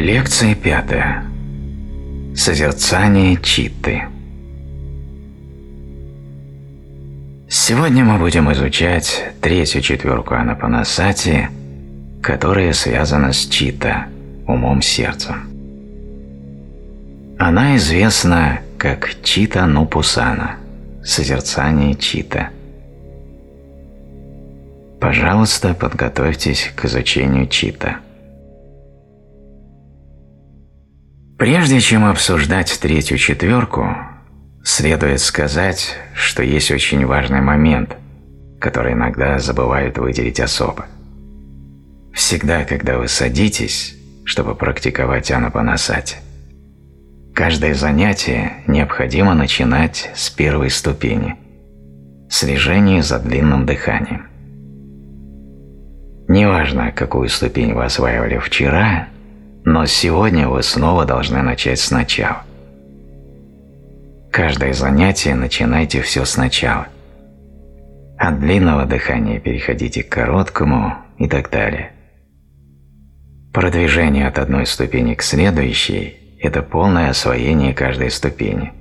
Лекция пятая. Созерцание читты. Сегодня мы будем изучать третью четверку Анапанасати, которая связана с чита, умом-сердцем. Она известна как чита нупусана, созерцание чита. Пожалуйста, подготовьтесь к изучению чита. Прежде чем обсуждать третью четверку, следует сказать, что есть очень важный момент, который иногда забывают выделить особо. Всегда, когда вы садитесь, чтобы практиковать анапанасати, каждое занятие необходимо начинать с первой ступени – слежения за длинным дыханием. Неважно, какую ступень вы осваивали вчера – но сегодня вы снова должны начать сначала. Каждое занятие начинайте все сначала. От длинного дыхания переходите к короткому и так далее. Продвижение от одной ступени к следующей – это полное освоение каждой ступени,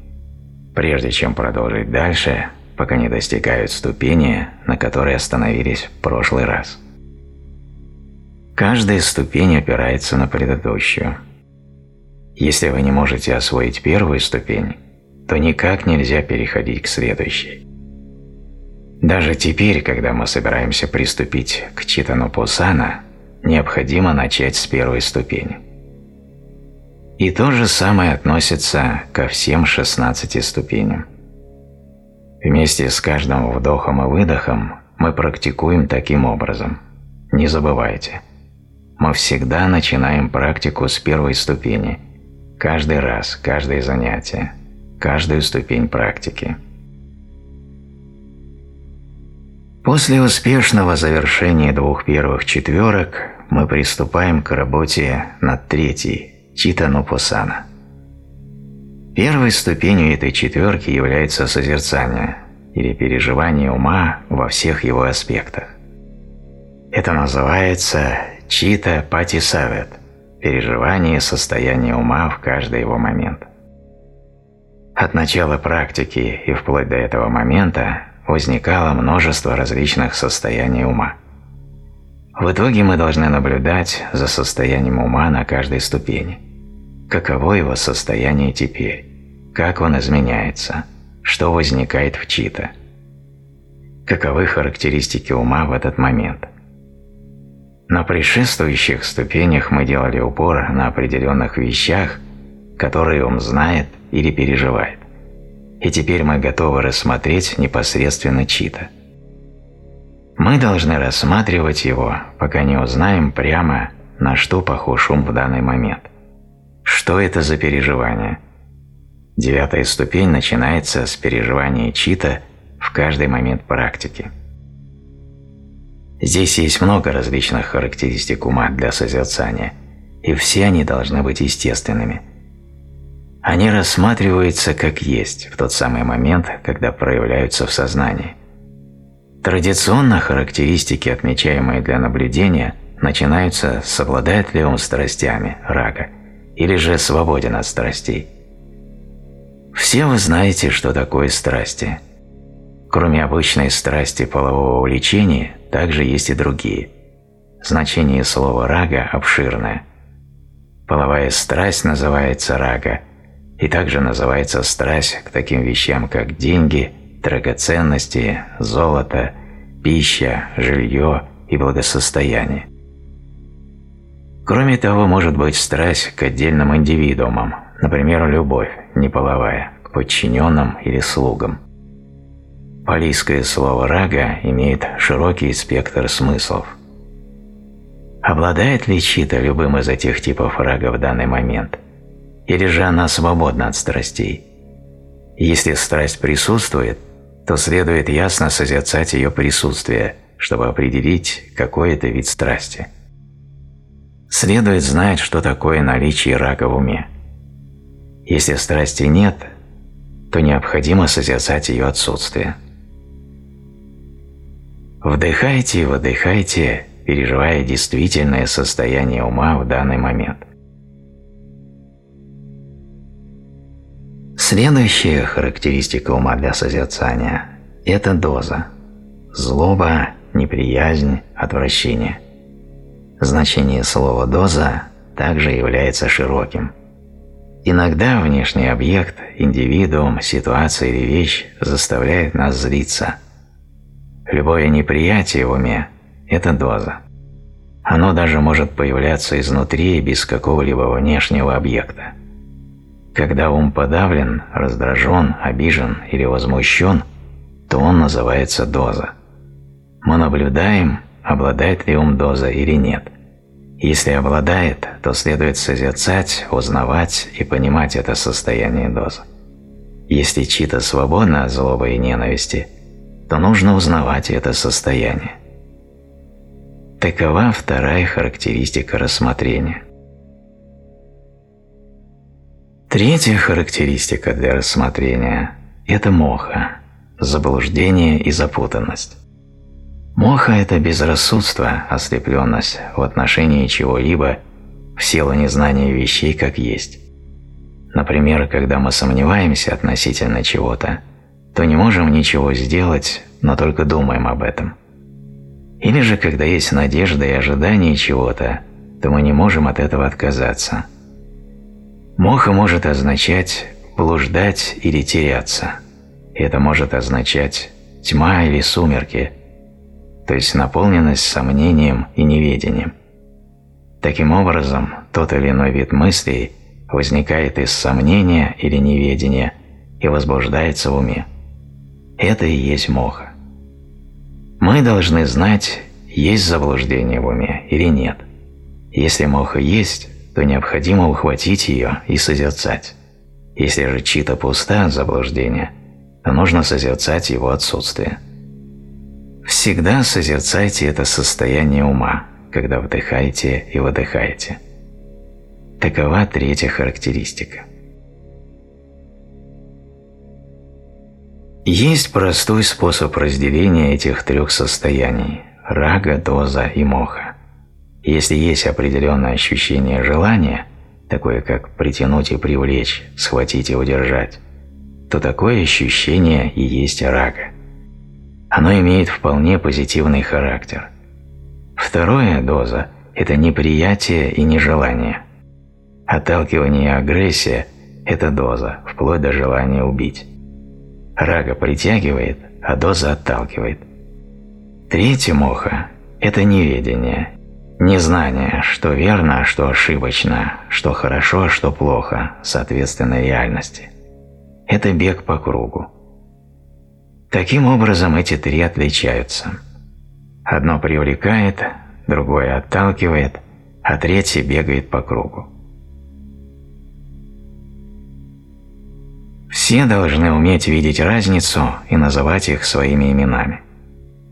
прежде чем продолжить дальше, пока не достигают ступени, на которой остановились в прошлый раз. Каждая ступень опирается на предыдущую. Если вы не можете освоить первую ступень, то никак нельзя переходить к следующей. Даже теперь, когда мы собираемся приступить к читану пусана, необходимо начать с первой ступени. И то же самое относится ко всем 16 ступеням. Вместе с каждым вдохом и выдохом мы практикуем таким образом. Не забывайте – мы всегда начинаем практику с первой ступени. Каждый раз, каждое занятие, каждую ступень практики. После успешного завершения двух первых четверок мы приступаем к работе над третьей – Читанупусана. Первой ступенью этой четверки является созерцание или переживание ума во всех его аспектах. Это называется Чита пати савет – переживание состояния ума в каждый его момент. От начала практики и вплоть до этого момента возникало множество различных состояний ума. В итоге мы должны наблюдать за состоянием ума на каждой ступени. Каково его состояние теперь? Как он изменяется? Что возникает в чита? Каковы характеристики ума в этот момент – на предшествующих ступенях мы делали упор на определенных вещах, которые ум знает или переживает. И теперь мы готовы рассмотреть непосредственно чита. Мы должны рассматривать его, пока не узнаем прямо, на что похож ум в данный момент. Что это за переживание? Девятая ступень начинается с переживания чита в каждый момент практики. Здесь есть много различных характеристик ума для созерцания, и все они должны быть естественными. Они рассматриваются как есть в тот самый момент, когда проявляются в сознании. Традиционно характеристики, отмечаемые для наблюдения, начинаются с обладает ли он страстями, рага, или же свободен от страстей. Все вы знаете, что такое страсти. Кроме обычной страсти полового влечения, также есть и другие. Значение слова «рага» обширное. Половая страсть называется рага, и также называется страсть к таким вещам, как деньги, драгоценности, золото, пища, жилье и благосостояние. Кроме того, может быть страсть к отдельным индивидуумам, например, любовь, неполовая, к подчиненным или слугам. Палийское слово «рага» имеет широкий спектр смыслов. Обладает ли чита любым из этих типов рага в данный момент? Или же она свободна от страстей? Если страсть присутствует, то следует ясно созерцать ее присутствие, чтобы определить, какой это вид страсти. Следует знать, что такое наличие рага в уме. Если страсти нет, то необходимо созерцать ее отсутствие. Вдыхайте и выдыхайте, переживая действительное состояние ума в данный момент. Следующая характеристика ума для созерцания – это доза. Злоба, неприязнь, отвращение. Значение слова «доза» также является широким. Иногда внешний объект, индивидуум, ситуация или вещь заставляет нас злиться – Любое неприятие в уме – это доза. Оно даже может появляться изнутри без какого-либо внешнего объекта. Когда ум подавлен, раздражен, обижен или возмущен, то он называется доза. Мы наблюдаем, обладает ли ум доза или нет. Если обладает, то следует созерцать, узнавать и понимать это состояние дозы. Если чита свободна от злобы и ненависти, то нужно узнавать это состояние. Такова вторая характеристика рассмотрения. Третья характеристика для рассмотрения – это моха, заблуждение и запутанность. Моха – это безрассудство, ослепленность в отношении чего-либо в силу незнания вещей как есть. Например, когда мы сомневаемся относительно чего-то, то не можем ничего сделать, но только думаем об этом – или же, когда есть надежда и ожидание чего-то, то мы не можем от этого отказаться. Моха может означать блуждать или теряться. Это может означать тьма или сумерки, то есть наполненность сомнением и неведением. Таким образом, тот или иной вид мыслей возникает из сомнения или неведения и возбуждается в уме. Это и есть моха. Мы должны знать, есть заблуждение в уме или нет. Если моха есть, то необходимо ухватить ее и созерцать. Если же чита пуста от заблуждения, то нужно созерцать его отсутствие. Всегда созерцайте это состояние ума, когда вдыхаете и выдыхаете. Такова третья характеристика. Есть простой способ разделения этих трех состояний – рага, доза и моха. Если есть определенное ощущение желания, такое как притянуть и привлечь, схватить и удержать, то такое ощущение и есть рага. Оно имеет вполне позитивный характер. Второе доза – это неприятие и нежелание. Отталкивание и агрессия – это доза, вплоть до желания убить. Рага притягивает, а доза отталкивает. Третье моха – это неведение, незнание, что верно, а что ошибочно, что хорошо, а что плохо, соответственно реальности. Это бег по кругу. Таким образом эти три отличаются. Одно привлекает, другое отталкивает, а третье бегает по кругу. Все должны уметь видеть разницу и называть их своими именами.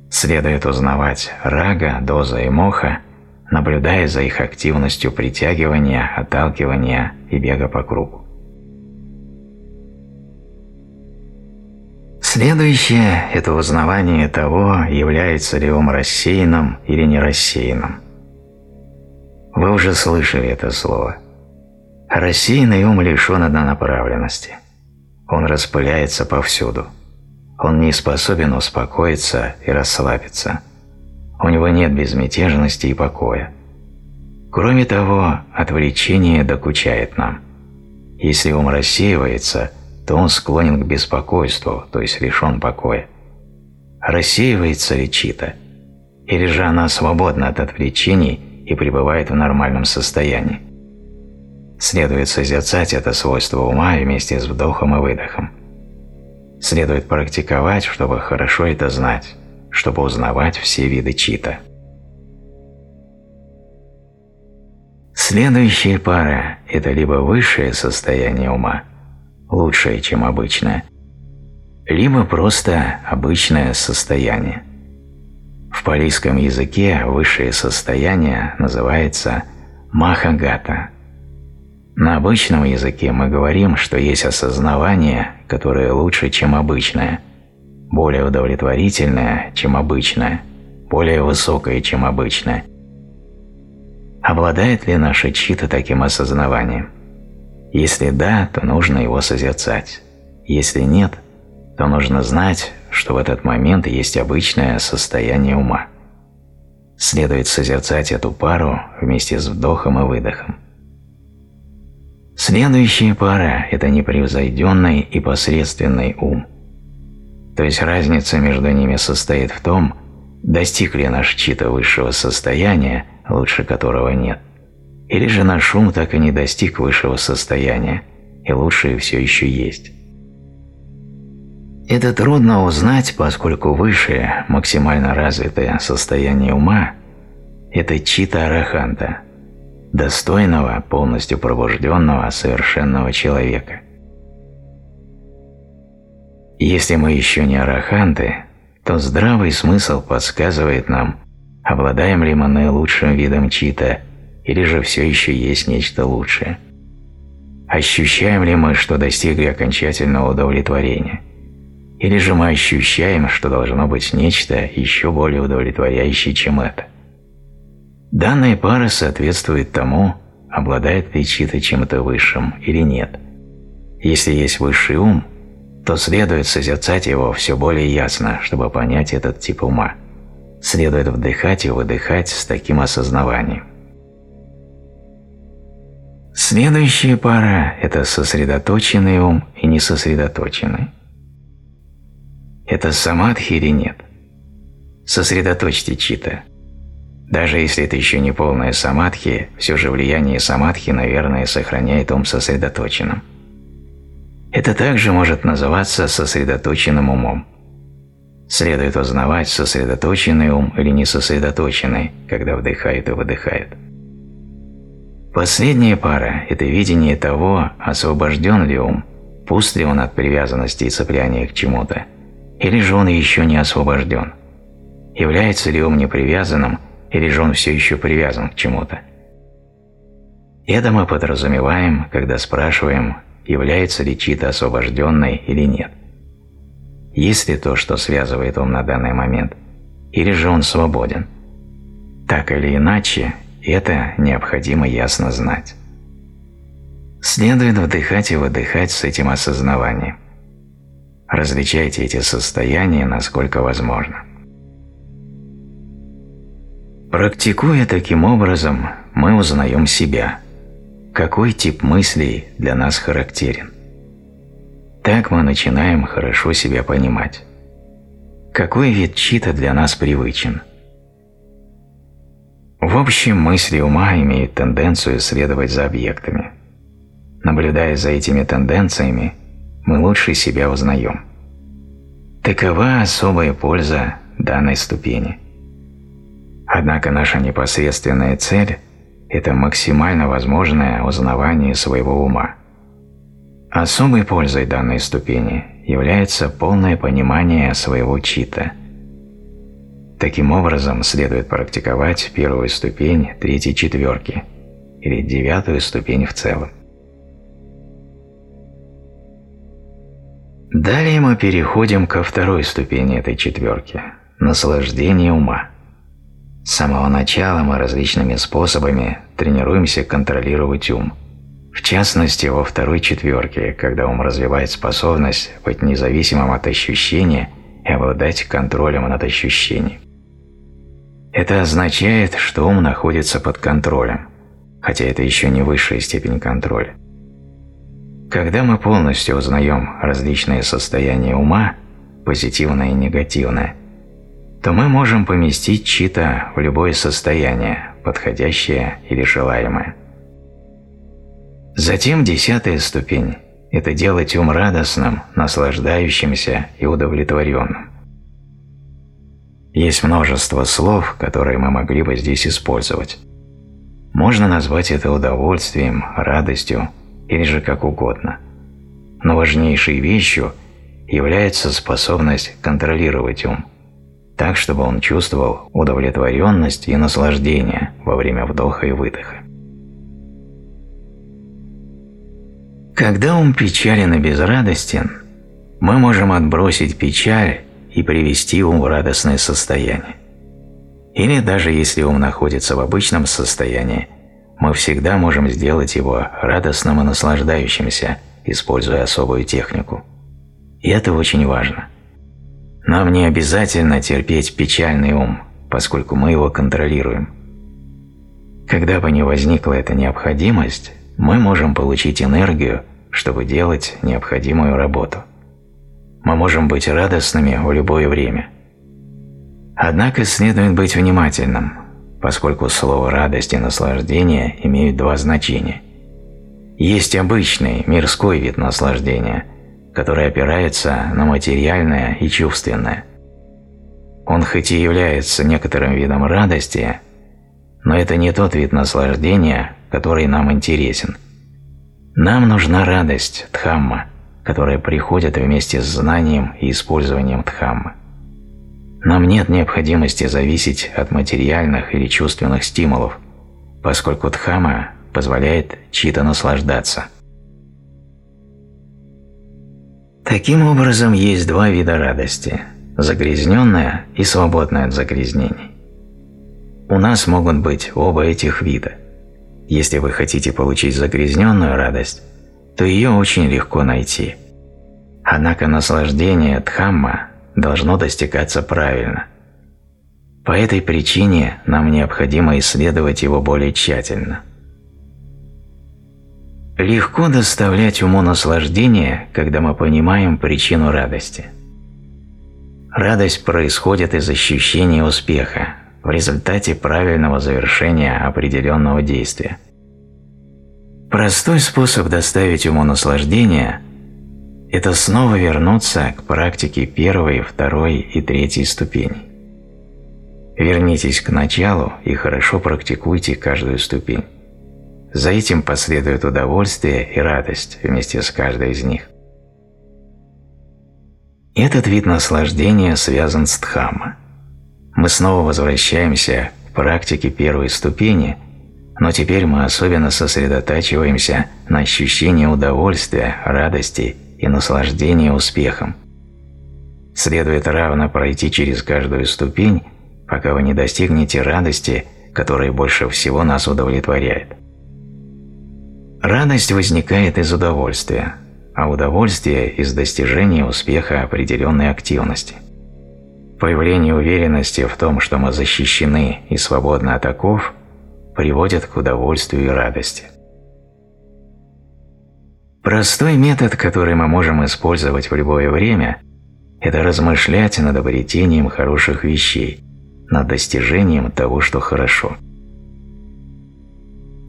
Следует узнавать рага, доза и моха, наблюдая за их активностью притягивания, отталкивания и бега по кругу. Следующее – это узнавание того, является ли ум рассеянным или не рассеянным. Вы уже слышали это слово. Рассеянный ум лишен однонаправленности – он распыляется повсюду. Он не способен успокоиться и расслабиться. У него нет безмятежности и покоя. Кроме того, отвлечение докучает нам. Если ум рассеивается, то он склонен к беспокойству, то есть лишен покоя. Рассеивается ли чита? Или же она свободна от отвлечений и пребывает в нормальном состоянии? Следует созерцать это свойство ума вместе с вдохом и выдохом. Следует практиковать, чтобы хорошо это знать, чтобы узнавать все виды чита. Следующая пара – это либо высшее состояние ума, лучшее, чем обычное, либо просто обычное состояние. В палийском языке высшее состояние называется махагата – на обычном языке мы говорим, что есть осознавание, которое лучше, чем обычное, более удовлетворительное, чем обычное, более высокое, чем обычное. Обладает ли наша чита таким осознаванием? Если да, то нужно его созерцать, Если нет, то нужно знать, что в этот момент есть обычное состояние ума. Следует созерцать эту пару вместе с вдохом и выдохом. Следующая пара – это непревзойденный и посредственный ум. То есть разница между ними состоит в том, достиг ли наш чита высшего состояния, лучше которого нет, или же наш ум так и не достиг высшего состояния, и лучшее все еще есть. Это трудно узнать, поскольку высшее, максимально развитое состояние ума – это чита араханта, достойного, полностью пробужденного, совершенного человека. Если мы еще не араханты, то здравый смысл подсказывает нам, обладаем ли мы наилучшим видом чита, или же все еще есть нечто лучшее. Ощущаем ли мы, что достигли окончательного удовлетворения? Или же мы ощущаем, что должно быть нечто еще более удовлетворяющее, чем это? Данная пара соответствует тому, обладает ли чьи-то чем-то высшим или нет. Если есть высший ум, то следует созерцать его все более ясно, чтобы понять этот тип ума. Следует вдыхать и выдыхать с таким осознаванием. Следующая пара – это сосредоточенный ум и несосредоточенный. Это самадхи или нет? Сосредоточьте чита – даже если это еще не полная самадхи, все же влияние самадхи, наверное, сохраняет ум сосредоточенным. Это также может называться сосредоточенным умом. Следует узнавать, сосредоточенный ум или несосредоточенный, когда вдыхает и выдыхает. Последняя пара – это видение того, освобожден ли ум, пуст ли он от привязанности и цепляния к чему-то, или же он еще не освобожден. Является ли ум непривязанным – или же он все еще привязан к чему-то. Это мы подразумеваем, когда спрашиваем, является ли чьи-то освобожденной или нет. Есть ли то, что связывает ум на данный момент, или же он свободен. Так или иначе, это необходимо ясно знать. Следует вдыхать и выдыхать с этим осознаванием. Различайте эти состояния, насколько возможно. Практикуя таким образом, мы узнаем себя, какой тип мыслей для нас характерен. Так мы начинаем хорошо себя понимать. Какой вид чита для нас привычен? В общем, мысли ума имеют тенденцию следовать за объектами. Наблюдая за этими тенденциями, мы лучше себя узнаем. Такова особая польза данной ступени – Однако наша непосредственная цель – это максимально возможное узнавание своего ума. Особой пользой данной ступени является полное понимание своего чита. Таким образом, следует практиковать первую ступень третьей четверки или девятую ступень в целом. Далее мы переходим ко второй ступени этой четверки – наслаждение ума. С самого начала мы различными способами тренируемся контролировать ум. В частности, во второй четверке, когда ум развивает способность быть независимым от ощущения и обладать контролем над ощущением. Это означает, что ум находится под контролем, хотя это еще не высшая степень контроля. Когда мы полностью узнаем различные состояния ума, позитивное и негативное – то мы можем поместить чита в любое состояние, подходящее или желаемое. Затем десятая ступень – это делать ум радостным, наслаждающимся и удовлетворенным. Есть множество слов, которые мы могли бы здесь использовать. Можно назвать это удовольствием, радостью или же как угодно. Но важнейшей вещью является способность контролировать ум – так, чтобы он чувствовал удовлетворенность и наслаждение во время вдоха и выдоха. Когда ум печален и безрадостен, мы можем отбросить печаль и привести ум в радостное состояние. Или даже если ум находится в обычном состоянии, мы всегда можем сделать его радостным и наслаждающимся, используя особую технику. И это очень важно. Нам не обязательно терпеть печальный ум, поскольку мы его контролируем. Когда бы не возникла эта необходимость, мы можем получить энергию, чтобы делать необходимую работу. Мы можем быть радостными в любое время. Однако следует быть внимательным, поскольку слово «радость» и «наслаждение» имеют два значения. Есть обычный, мирской вид наслаждения, который опирается на материальное и чувственное. Он хоть и является некоторым видом радости, но это не тот вид наслаждения, который нам интересен. Нам нужна радость, дхамма, которая приходит вместе с знанием и использованием дхаммы. Нам нет необходимости зависеть от материальных или чувственных стимулов, поскольку дхамма позволяет чито наслаждаться. Таким образом, есть два вида радости – загрязненная и свободная от загрязнений. У нас могут быть оба этих вида. Если вы хотите получить загрязненную радость, то ее очень легко найти. Однако наслаждение дхамма должно достигаться правильно. По этой причине нам необходимо исследовать его более тщательно. Легко доставлять уму наслаждение, когда мы понимаем причину радости. Радость происходит из ощущения успеха, в результате правильного завершения определенного действия. Простой способ доставить ему наслаждение – это снова вернуться к практике первой, второй и третьей ступени. Вернитесь к началу и хорошо практикуйте каждую ступень. За этим последует удовольствие и радость вместе с каждой из них. Этот вид наслаждения связан с дхамма мы снова возвращаемся к практике первой ступени, но теперь мы особенно сосредотачиваемся на ощущении удовольствия, радости и наслаждения успехом. Следует равно пройти через каждую ступень, пока вы не достигнете радости, которая больше всего нас удовлетворяет. Радость возникает из удовольствия, а удовольствие – из достижения успеха определенной активности. Появление уверенности в том, что мы защищены и свободны от оков, приводит к удовольствию и радости. Простой метод, который мы можем использовать в любое время, это размышлять над обретением хороших вещей, над достижением того, что хорошо.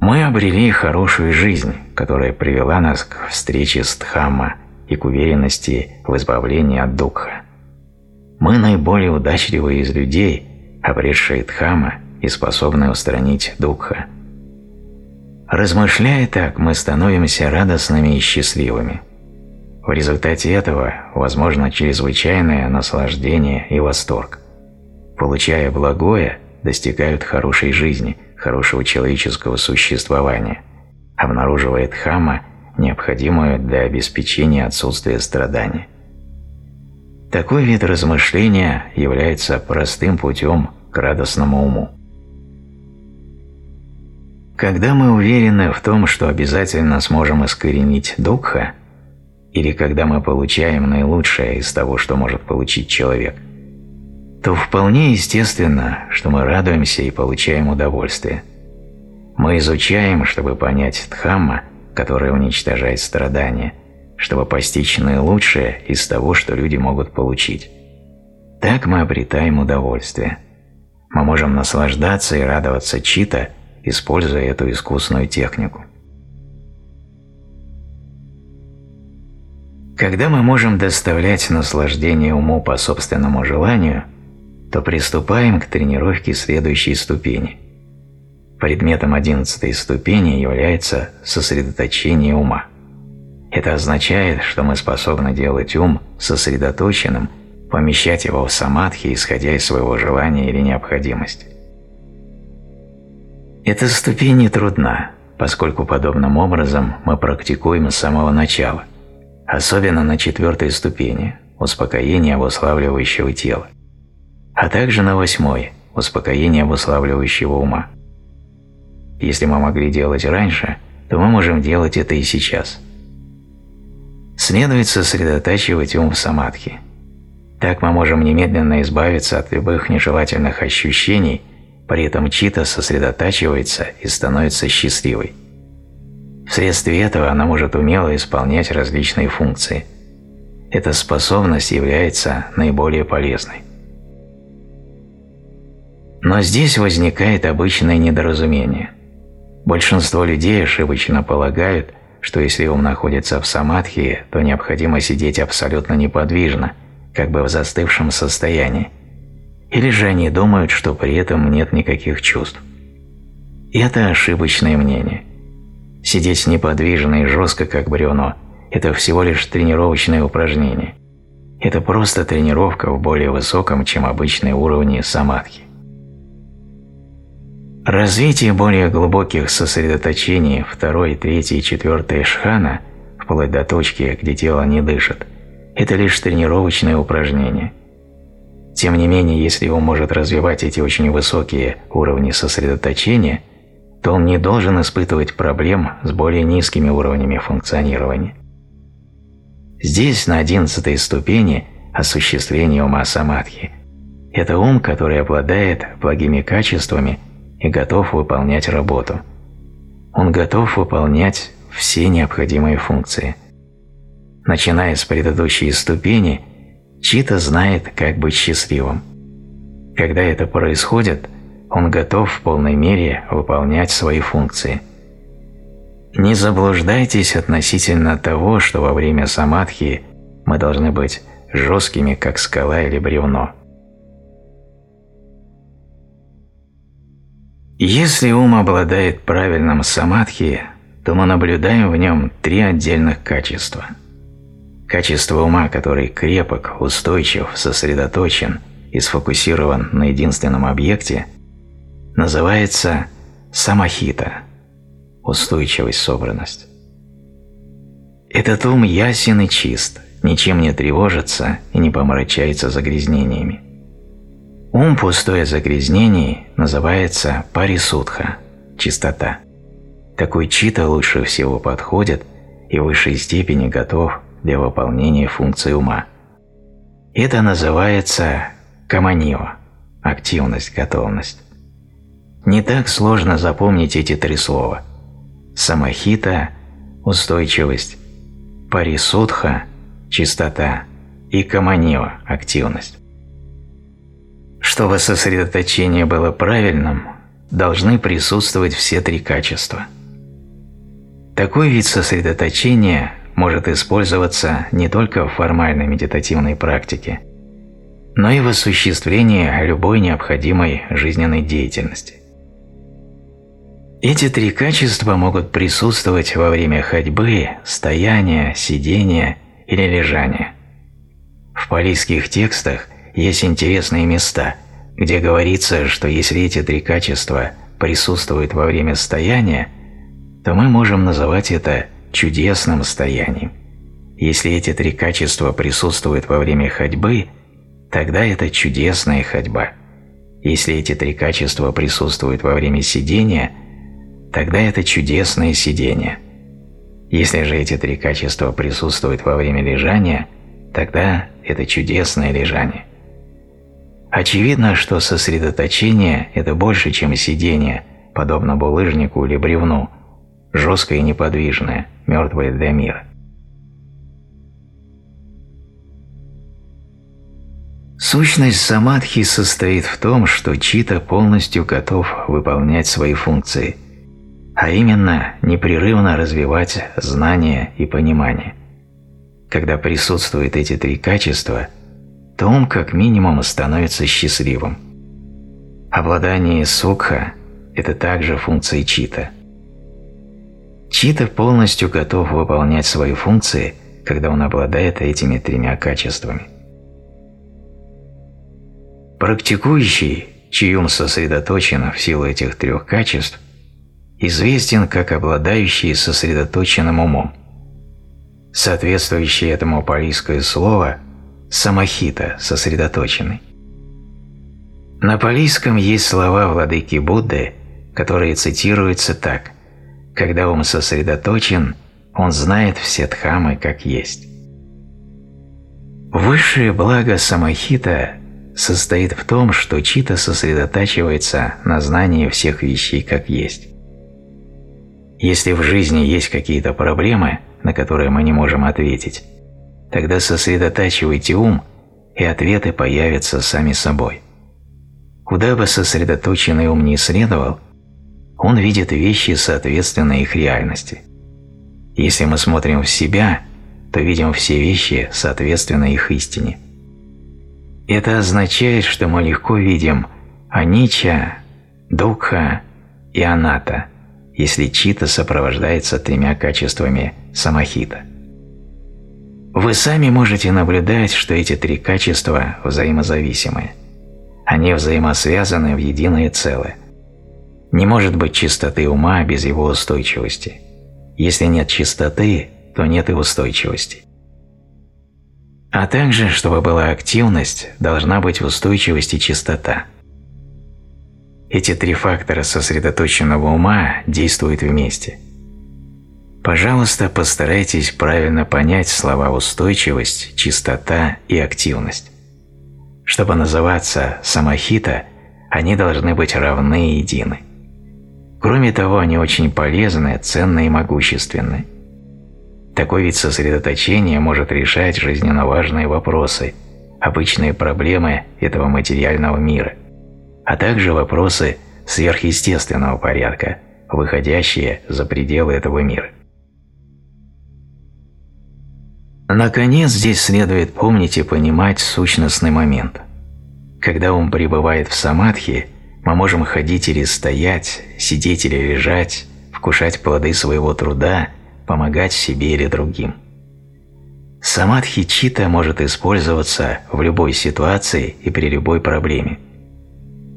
Мы обрели хорошую жизнь, которая привела нас к встрече с Дхамма и к уверенности в избавлении от Дукха. Мы наиболее удачливые из людей, обретшие Дхамма и способные устранить Дукха. Размышляя так, мы становимся радостными и счастливыми. В результате этого возможно чрезвычайное наслаждение и восторг. Получая благое, достигают хорошей жизни, хорошего человеческого существования, обнаруживая Дхамма, необходимую для обеспечения отсутствия страдания. Такой вид размышления является простым путем к радостному уму. Когда мы уверены в том, что обязательно сможем искоренить дукха, или когда мы получаем наилучшее из того, что может получить человек, то вполне естественно, что мы радуемся и получаем удовольствие. Мы изучаем, чтобы понять Дхамма, которая уничтожает страдания – чтобы постичь наилучшее из того, что люди могут получить. Так мы обретаем удовольствие. Мы можем наслаждаться и радоваться чита, используя эту искусную технику. Когда мы можем доставлять наслаждение уму по собственному желанию, то приступаем к тренировке следующей ступени. Предметом одиннадцатой ступени является сосредоточение ума. Это означает, что мы способны делать ум сосредоточенным, помещать его в самадхи, исходя из своего желания или необходимости. Эта ступень не трудна, поскольку подобным образом мы практикуем с самого начала, особенно на четвертой ступени – успокоение обуславливающего тела, а также на восьмой – успокоение обуславливающего ума. Если мы могли делать раньше, то мы можем делать это и сейчас – следует сосредотачивать ум в самадхи. Так мы можем немедленно избавиться от любых нежелательных ощущений, при этом чита сосредотачивается и становится счастливой. Вследствие этого она может умело исполнять различные функции. Эта способность является наиболее полезной. Но здесь возникает обычное недоразумение. Большинство людей ошибочно полагают, что если ум находится в самадхи, то необходимо сидеть абсолютно неподвижно, как бы в застывшем состоянии. Или же они думают, что при этом нет никаких чувств. Это ошибочное мнение. Сидеть неподвижно и жестко, как бревно – это всего лишь тренировочное упражнение. Это просто тренировка в более высоком, чем обычные уровни самадхи. Развитие более глубоких сосредоточений второй, третьей и четвертой шхана, вплоть до точки, где тело не дышит, это лишь тренировочное упражнение. Тем не менее, если он может развивать эти очень высокие уровни сосредоточения, то он не должен испытывать проблем с более низкими уровнями функционирования. Здесь, на одиннадцатой ступени осуществления ума самадхи, это ум, который обладает благими качествами – и готов выполнять работу. Он готов выполнять все необходимые функции. Начиная с предыдущей ступени, Чита знает, как быть счастливым. Когда это происходит, он готов в полной мере выполнять свои функции. Не заблуждайтесь относительно того, что во время самадхи мы должны быть жесткими, как скала или бревно. Если ум обладает правильным самадхи, то мы наблюдаем в нем три отдельных качества. Качество ума, который крепок, устойчив, сосредоточен и сфокусирован на единственном объекте, называется самахита – устойчивость, собранность. Этот ум ясен и чист, ничем не тревожится и не помрачается загрязнениями. Ум пустое загрязнений называется парисудха – чистота. Такой чита лучше всего подходит и в высшей степени готов для выполнения функции ума. Это называется каманива – активность, готовность. Не так сложно запомнить эти три слова. Самахита – устойчивость, парисудха – чистота и каманива – активность. Чтобы сосредоточение было правильным, должны присутствовать все три качества. Такой вид сосредоточения может использоваться не только в формальной медитативной практике, но и в осуществлении любой необходимой жизненной деятельности. Эти три качества могут присутствовать во время ходьбы, стояния, сидения или лежания. В палийских текстах есть интересные места, где говорится, что если эти три качества присутствуют во время стояния, то мы можем называть это чудесным стоянием. Если эти три качества присутствуют во время ходьбы, тогда это чудесная ходьба. Если эти три качества присутствуют во время сидения, тогда это чудесное сидение. Если же эти три качества присутствуют во время лежания, тогда это чудесное лежание. Очевидно, что сосредоточение – это больше, чем сидение, подобно булыжнику или бревну, жесткое и неподвижное, мертвое для мира. Сущность самадхи состоит в том, что чита полностью готов выполнять свои функции, а именно непрерывно развивать знания и понимание. Когда присутствуют эти три качества – то ум как минимум становится счастливым. Обладание сукха – это также функция чита. Чита полностью готов выполнять свои функции, когда он обладает этими тремя качествами. Практикующий, чей ум сосредоточен в силу этих трех качеств, известен как обладающий сосредоточенным умом. Соответствующее этому палийское слово самахита, сосредоточенный. На палийском есть слова владыки Будды, которые цитируются так «Когда ум сосредоточен, он знает все дхамы как есть». Высшее благо самохита состоит в том, что чита сосредотачивается на знании всех вещей как есть. Если в жизни есть какие-то проблемы, на которые мы не можем ответить, тогда сосредотачивайте ум, и ответы появятся сами собой. Куда бы сосредоточенный ум не следовал, он видит вещи соответственно их реальности. Если мы смотрим в себя, то видим все вещи соответственно их истине. Это означает, что мы легко видим анича, духа и аната, если чита сопровождается тремя качествами самахита. Вы сами можете наблюдать, что эти три качества взаимозависимы – они взаимосвязаны в единое целое. Не может быть чистоты ума без его устойчивости. Если нет чистоты, то нет и устойчивости. А также, чтобы была активность, должна быть устойчивость и чистота. Эти три фактора сосредоточенного ума действуют вместе. Пожалуйста, постарайтесь правильно понять слова устойчивость, чистота и активность. Чтобы называться самохита, они должны быть равны и едины. Кроме того, они очень полезны, ценны и могущественны. Такой вид сосредоточения может решать жизненно важные вопросы, обычные проблемы этого материального мира, а также вопросы сверхъестественного порядка, выходящие за пределы этого мира. Наконец, здесь следует помнить и понимать сущностный момент. Когда ум пребывает в самадхи, мы можем ходить или стоять, сидеть или лежать, вкушать плоды своего труда, помогать себе или другим. Самадхи чита может использоваться в любой ситуации и при любой проблеме.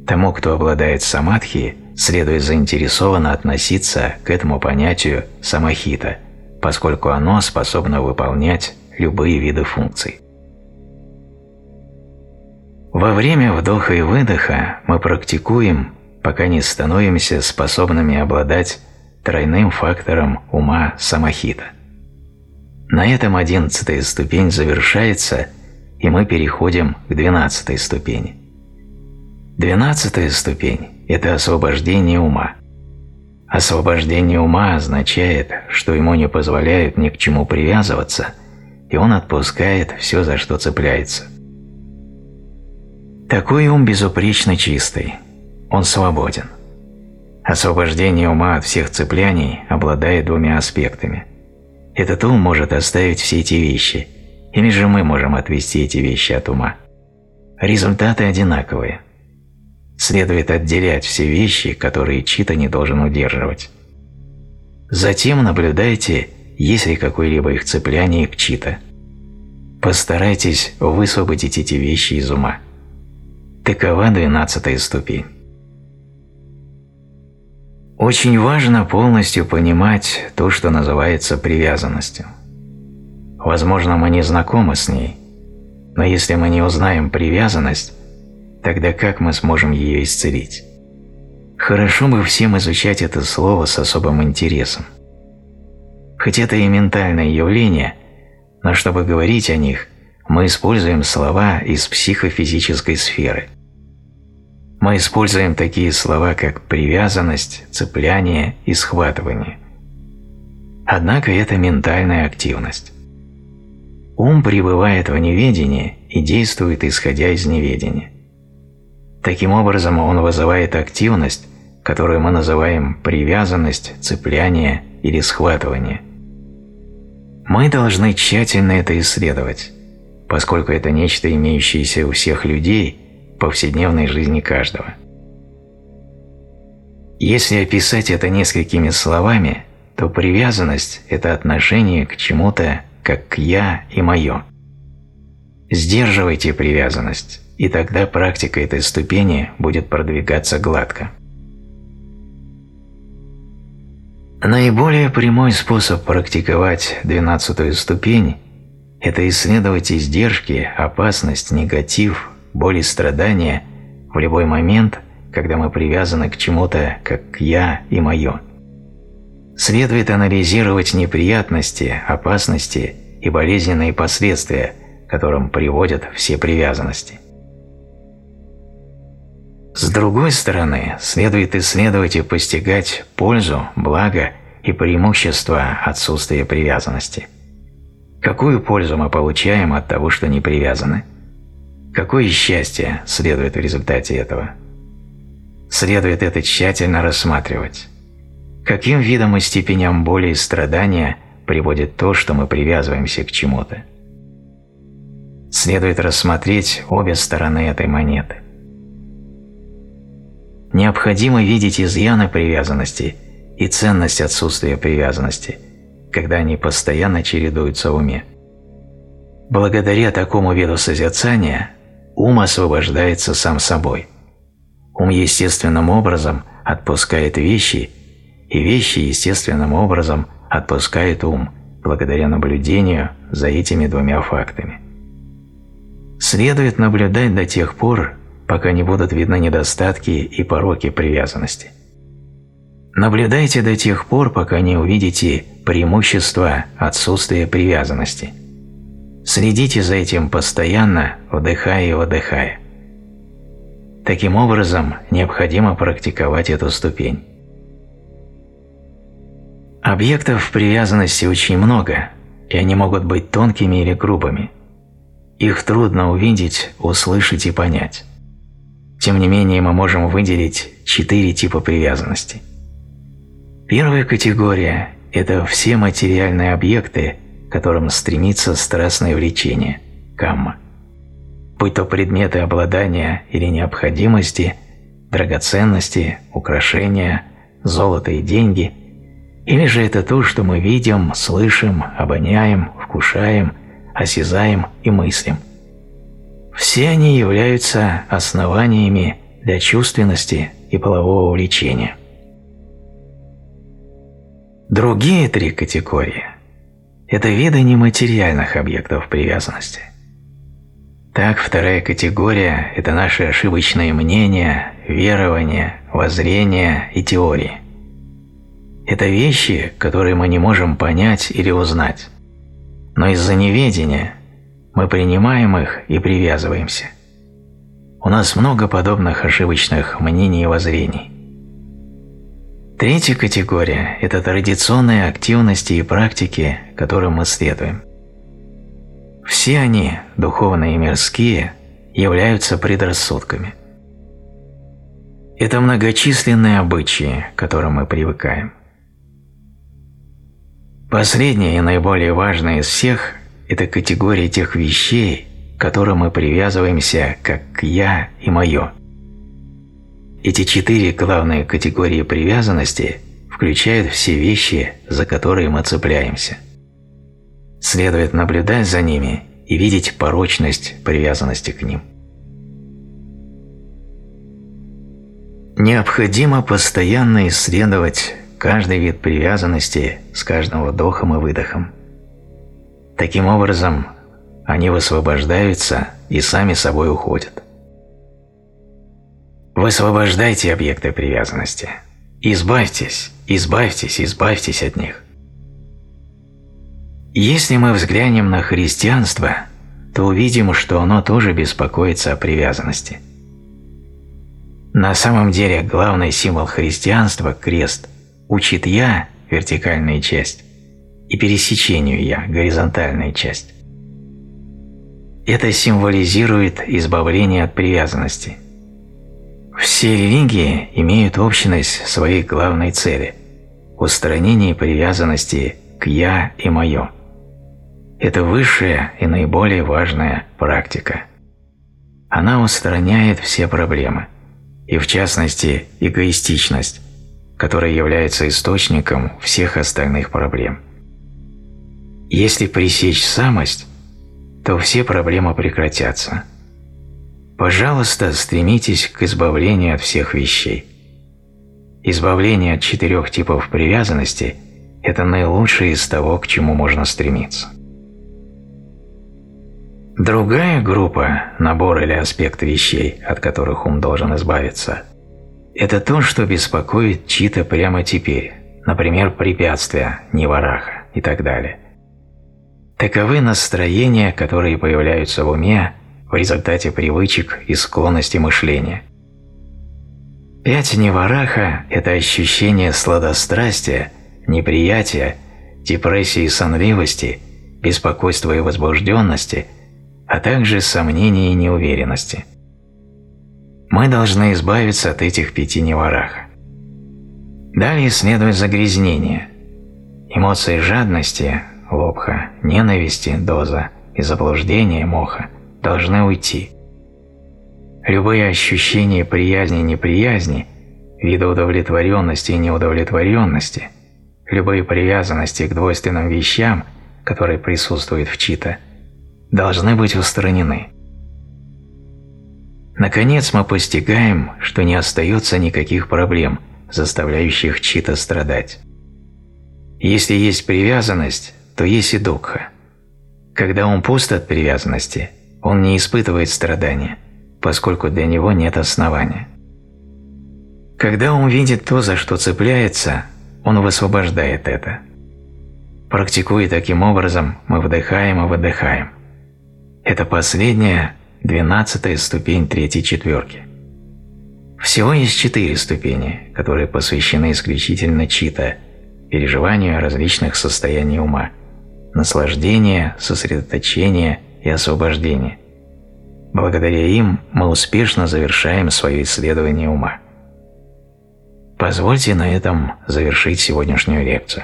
Тому, кто обладает самадхи, следует заинтересованно относиться к этому понятию самахита, поскольку оно способно выполнять любые виды функций. Во время вдоха и выдоха мы практикуем, пока не становимся способными обладать тройным фактором ума самохита. На этом одиннадцатая ступень завершается, и мы переходим к двенадцатой ступени. Двенадцатая ступень – это освобождение ума. Освобождение ума означает, что ему не позволяют ни к чему привязываться – и он отпускает все, за что цепляется. Такой ум безупречно чистый, он свободен. Освобождение ума от всех цепляний обладает двумя аспектами. Этот ум может оставить все эти вещи, или же мы можем отвести эти вещи от ума. Результаты одинаковые. Следует отделять все вещи, которые чита не должен удерживать. Затем наблюдайте есть ли какое-либо их цепляние к чита. Постарайтесь высвободить эти вещи из ума. Такова двенадцатая ступень. Очень важно полностью понимать то, что называется привязанностью. Возможно, мы не знакомы с ней, но если мы не узнаем привязанность, тогда как мы сможем ее исцелить? Хорошо бы всем изучать это слово с особым интересом. Хоть это и ментальное явление, но чтобы говорить о них, мы используем слова из психофизической сферы. Мы используем такие слова, как привязанность, цепляние и схватывание. Однако это ментальная активность. Ум пребывает в неведении и действует исходя из неведения. Таким образом, он вызывает активность, которую мы называем привязанность, цепляние или схватывание – мы должны тщательно это исследовать, поскольку это нечто, имеющееся у всех людей в повседневной жизни каждого. Если описать это несколькими словами, то привязанность – это отношение к чему-то, как к «я» и «моё». Сдерживайте привязанность, и тогда практика этой ступени будет продвигаться гладко. Наиболее прямой способ практиковать двенадцатую ступень – это исследовать издержки, опасность, негатив, боль и страдания в любой момент, когда мы привязаны к чему-то, как «я» и «моё». Следует анализировать неприятности, опасности и болезненные последствия, которым приводят все привязанности. С другой стороны, следует исследовать и постигать пользу, благо и преимущества отсутствия привязанности. Какую пользу мы получаем от того, что не привязаны? Какое счастье следует в результате этого? Следует это тщательно рассматривать. Каким видом и степеням боли и страдания приводит то, что мы привязываемся к чему-то? Следует рассмотреть обе стороны этой монеты. Необходимо видеть изъяны привязанности и ценность отсутствия привязанности, когда они постоянно чередуются в уме. Благодаря такому виду созерцания ум освобождается сам собой. Ум естественным образом отпускает вещи, и вещи естественным образом отпускает ум, благодаря наблюдению за этими двумя фактами. Следует наблюдать до тех пор, пока не будут видны недостатки и пороки привязанности. Наблюдайте до тех пор, пока не увидите преимущества отсутствия привязанности. Следите за этим постоянно, вдыхая и выдыхая. Таким образом, необходимо практиковать эту ступень. Объектов привязанности очень много, и они могут быть тонкими или грубыми. Их трудно увидеть, услышать и понять. Тем не менее, мы можем выделить четыре типа привязанности. Первая категория – это все материальные объекты, к которым стремится страстное влечение – камма. Будь то предметы обладания или необходимости, драгоценности, украшения, золото и деньги, или же это то, что мы видим, слышим, обоняем, вкушаем, осязаем и мыслим. Все они являются основаниями для чувственности и полового влечения. Другие три категории – это виды нематериальных объектов привязанности. Так, вторая категория – это наши ошибочные мнения, верования, воззрения и теории. Это вещи, которые мы не можем понять или узнать. Но из-за неведения мы принимаем их и привязываемся. У нас много подобных ошибочных мнений и воззрений. Третья категория – это традиционные активности и практики, которым мы следуем. Все они, духовные и мирские, являются предрассудками. Это многочисленные обычаи, к которым мы привыкаем. Последняя и наиболее важная из всех – это категория тех вещей, к которым мы привязываемся как «я» и «моё». Эти четыре главные категории привязанности включают все вещи, за которые мы цепляемся. Следует наблюдать за ними и видеть порочность привязанности к ним. Необходимо постоянно исследовать каждый вид привязанности с каждым вдохом и выдохом. Таким образом, они высвобождаются и сами собой уходят. Высвобождайте объекты привязанности. Избавьтесь, избавьтесь, избавьтесь от них. Если мы взглянем на христианство, то увидим, что оно тоже беспокоится о привязанности. На самом деле главный символ христианства – крест – учит «я» – вертикальная часть и пересечению «я» – горизонтальная часть. Это символизирует избавление от привязанности – все религии имеют общность своей главной цели – устранение привязанности к «я» и «моё». Это высшая и наиболее важная практика. Она устраняет все проблемы, и в частности эгоистичность, которая является источником всех остальных проблем. Если пресечь самость, то все проблемы прекратятся – Пожалуйста, стремитесь к избавлению от всех вещей. Избавление от четырех типов привязанности – это наилучшее из того, к чему можно стремиться. Другая группа, набор или аспект вещей, от которых ум должен избавиться, это то, что беспокоит чьи-то прямо теперь, например, препятствия, невараха и так далее. Таковы настроения, которые появляются в уме в результате привычек и склонности мышления. Пять невараха – это ощущение сладострастия, неприятия, депрессии и сонливости, беспокойства и возбужденности, а также сомнений и неуверенности. Мы должны избавиться от этих пяти невараха. Далее следует загрязнение. Эмоции жадности, лобха, ненависти, доза и заблуждения, моха должны уйти. Любые ощущения приязни и неприязни, вида удовлетворенности и неудовлетворенности, любые привязанности к двойственным вещам, которые присутствуют в чита, должны быть устранены. Наконец мы постигаем, что не остается никаких проблем, заставляющих чита страдать. Если есть привязанность, то есть и дукха. Когда он пуст от привязанности, он не испытывает страдания – поскольку для него нет основания. Когда он видит то, за что цепляется, он высвобождает это. Практикуя таким образом, мы вдыхаем и выдыхаем. Это последняя, двенадцатая ступень третьей четверки. Всего есть четыре ступени, которые посвящены исключительно чита, переживанию различных состояний ума, наслаждение, сосредоточение и освобождение – Благодаря им мы успешно завершаем свое исследование ума. Позвольте на этом завершить сегодняшнюю лекцию.